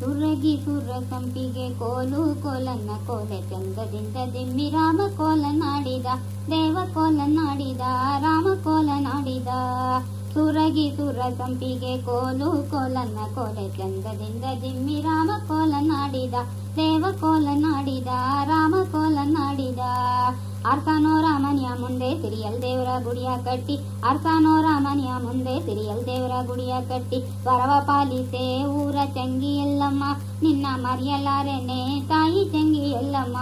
ಸುರಗಿ ಸುರ ಸಂಪಿಗೆ ಕೋಲು ಕೋಲನ್ನ ಕೋಲೆ ಚಂದದಿಂದ ದಿಮ್ಮಿ ರಾಮ ಕೋಲನಾಡಿದ ದೇವ ಕೋಲನಾಡಿದ ರಾಮ ಕೋಲನಾಡಿದ ಸುರಗಿ ಸುರ ಸಂಪಿಗೆ ಕೋಲು ಕೋಲನ್ನ ಕೋಲೆ ಚಂದದಿಂದ ದಿಮ್ಮಿ ರಾಮ ಕೋಲನಾಡಿದ ದೇವ ಕೋಲನಾಡಿದ ರಾಮ ಕೋಲನಾಡಿದ ಅರ್ಸಾನೋ ರಾಮನಿಯ ಮುಂದೆ ಸಿರಿಯಲ್ ದೇವರ ಗುಡಿಯ ಕಟ್ಟಿ ಅರ್ಸಾನೋ ರಾಮನಿಯ ಮುಂದೆ ಸಿರಿಯಲ್ ದೇವರ ಗುಡಿಯ ಕಟ್ಟಿ ವರವ ಪಾಲಿಸೆ ಊರ ಚಂಗಿ ಎಲ್ಲಮ್ಮ ನಿನ್ನ ಮರೆಯಲಾರೆನೆ ತಾಯಿ ಚಂಗಿ ಎಲ್ಲಮ್ಮ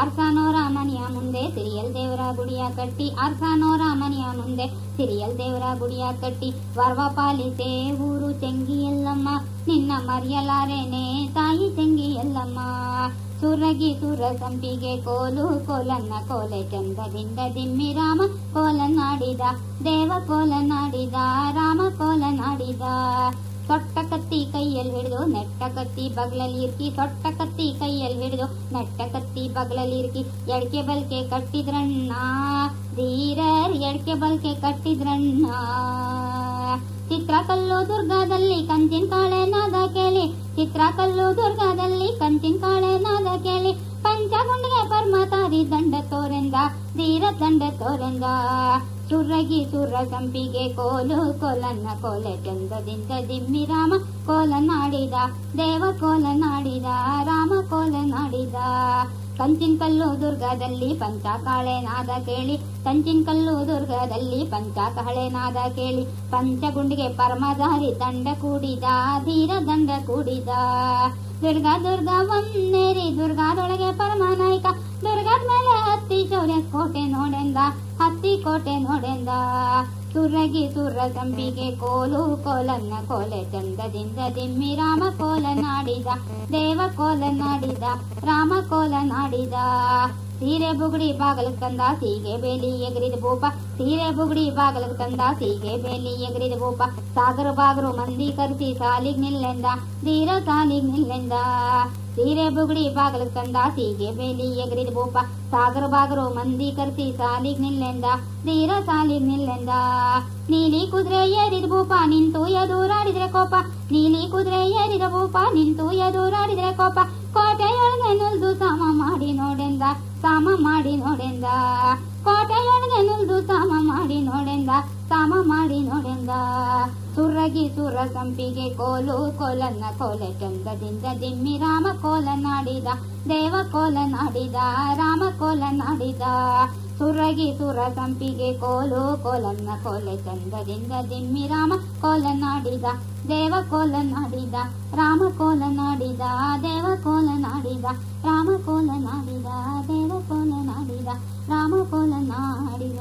ಅರ್ಸಾನೋ ರಾಮನಿಯ ಮುಂದೆ ಸಿರಿಯಲ್ ದೇವರ ಗುಡಿಯ ಕಟ್ಟಿ ಅರ್ಸಾನೋ ರಾಮನಿಯ ಮುಂದೆ ಸಿರಿಯಲ್ ದೇವರ ಗುಡಿಯ ಕಟ್ಟಿ ವರವ ಪಾಲಿಸೆ ಊರು ಚಂಗಿ ಎಲ್ಲಮ್ಮ ನಿನ್ನ ಮರೆಯಲಾರೆನೆ ತಾಯಿ ಚಂಗಿ ಎಲ್ಲಮ್ಮ ಸುರಗಿ ತುರ ಸಂಪಿಗೆ ಕೋಲು ಕೋಲನ್ನ ಕೋಲೆ ಚಂದದಿಂದ ದಿಮ್ಮಿ ರಾಮ ಕೋಲನಾಡಿದ ದೇವ ಕೋಲನಾಡಿದ ರಾಮ ಕೋಲನಾಡಿದ ಸೊಟ್ಟ ಕತ್ತಿ ಕೈಯಲ್ಲಿ ಹಿಡಿದು, ನೆಟ್ಟ ಕತ್ತಿ ಬಗ್ಲಲ್ಲಿ ಇರ್ಕಿ ಸೊಟ್ಟ ಕತ್ತಿ ಕೈಯಲ್ಲಿ ಹಿಡಿದು, ನೆಟ್ಟ ಕತ್ತಿ ಬಗ್ಲಲ್ಲಿ ಇರ್ಕಿ, ಎಡ್ಕೆ ಬಲ್ಕೆ ಕಟ್ಟಿದ್ರಣ್ಣ, ಧೀರರ್ ಎಡ್ಕೆ ಬಲ್ಕೆ ಕಟ್ಟಿದ್ರಣ್ಣ. ಚಿತ್ರಕಲ್ಲು ದುರ್ಗದಲ್ಲಿ ಕಂಚಿನ ಕಾಳೆನಾದ ಕೇಳಿ ಚಿತ್ರಕಲ್ಲು ದುರ್ಗದಲ್ಲಿ ಕಂಚಿನ ಕಾಳೆನಾದ ಕೇಳಿ ಪಂಚಗುಂಡಿಗೆ ಪರ್ಮತಾರಿ ದಂಡ ತೋರೆಂದ, ಧೀರ ದಂಡ ತೋರೆಂದ. ಸುರಗಿ ಸುರ ಸಂಪಿಗೆ ಕೋಲು ಕೋಲನ್ನ ಕೋಲೆ ಚಂದದಿಂದ ದಿಮ್ಮಿ ರಾಮ ಕೋಲನಾಡಿದ ದೇವ ಕೋಲನಾಡಿದ ರಾಮ ಕೋಲನಾಡಿದ ಕಂಚಿನ ಕಲ್ಲು ದುರ್ಗದಲ್ಲಿ ಪಂಚ ಕಾಳೆನಾದ ಕೇಳಿ. ಕಂಚಿನ ಕಲ್ಲು ದುರ್ಗದಲ್ಲಿ ಪಂಚ ಕಾಳೆನಾದ ಕೇಳಿ. ಪಂಚಗುಂಡಿಗೆ ಪರಮಧಾರಿ ದಂಡ ಕೂಡಿದ, ಧೀರ ದಂಡ ಕೂಡಿದ. ದುರ್ಗಾ ದುರ್ಗಾ ಒಂದೇರಿ ದುರ್ಗಾದೊಳಗೆ ಪರಮನಾಯಕ ದುರ್ಗಾದ ಮೇಲೆ ಹತ್ತಿ ಶೌರ್ಯ ಕೋಟೆ ನೋಡೆಂದ, ಹತ್ತಿ ಕೋಟೆ ನೋಡೆಂದ. ಸುರಗಿ ತುರ ತಂಬಿಗೆ ಕೋಲು ಕೋಲನ್ನ ಕೋಲೆ ಚಂದದಿಂದ ದಿಮ್ಮಿ ರಾಮ ಕೋಲನಾಡಿದ ದೇವ ಕೋಲನಾಡಿದ ರಾಮ ಕೋಲನಾಡಿದ ಸೀರೆ ಬುಗುಡಿ ಬಾಗಲಕ್ ತಂದ ಸೀಗೆ ಬೇಲಿ ಎಗರಿದ ಭೂಪ, ಸೀರೆ ಬುಗುಡಿ ಬಾಗಲಕ್ ತಂದ ಸೀಗೆ ಬೇಲಿ ಎಗರಿದ ಭೂಪ. ಸಾಗರ ಬಾಗರು ಮಂದಿ ಕರೆಸಿ ಸಾಲಿಗ್ ನಿಲ್ಲೆಂದ, ಧೀರ ಸಾಲಿಗ್ ನಿಲ್ಲೆಂದ. ಸೀರೆ ಬುಗುಡಿ ಬಾಗಲ ತಂದ ಸೀಗೆ ಬೇಲಿ ಎಗರಿದ ಬೋಪ. ಸಾಗರ ಬಾಗರು ಮಂದಿ ಕರ್ಸಿ ಸಾಲಿಗ್ ನಿಲ್ಲೆಂದ. ಧೀರ ಸಾಲಿಗ್ ನಿಲ್ಲೆಂದ. ನೀಲಿ ಕುದುರೆ ಏರಿದ ಭೂಪ ನಿಂತು ಎದುರಾಡಿದ್ರೆ ಕೋಪ. ನೀಲಿ ಕುದುರೆ ಏರಿದ ಭೂಪ ನಿಂತು ಎದುರಾಡಿದ್ರೆ ಕೋಪ. ಕೋಟೆಯೊಳಗೆ ನುಲ್ದು ಸಾಮ ಮಾಡಿ ನೋಡೆಂದ. ಸಾಮ ಮಾಡಿ ನೋಡೆಂದ. ಕೋಟೆಯೊಳಗೆ ನುಲ್ದು ಸಾಮ ಸಾಮ ಮಾಡಿ ನೋಡೆಂದ. ಸುರಗಿ ಸುರ ಸಂಪಿಗೆ ಕೋಲು ಕೋಲನ್ನ ಕೋಲೆ ಚಂದದಿಂದ ದಿಮ್ಮಿ ರಾಮ ಕೋಲನಾಡಿದ ದೇವ ಕೋಲನಾಡಿದ ರಾಮ ಕೋಲನಾಡಿದ ಸುರಗಿ ಸುರ ಸಂಪಿಗೆ ಕೋಲು ಕೋಲನ್ನ ಕೋಲೆ ಚಂದದಿಂದ ದಿಮ್ಮಿ ರಾಮ ಕೋಲನಾಡಿದ ದೇವ ಕೋಲನಾಡಿದ ರಾಮ ಕೋಲನಾಡಿದ ದೇವ ಕೋಲನಾಡಿದ ರಾಮ ಕೋಲನಾಡಿದ ದೇವ ಕೋಲನಾಡಿದ ರಾಮ ಕೋಲನಾಡಿದ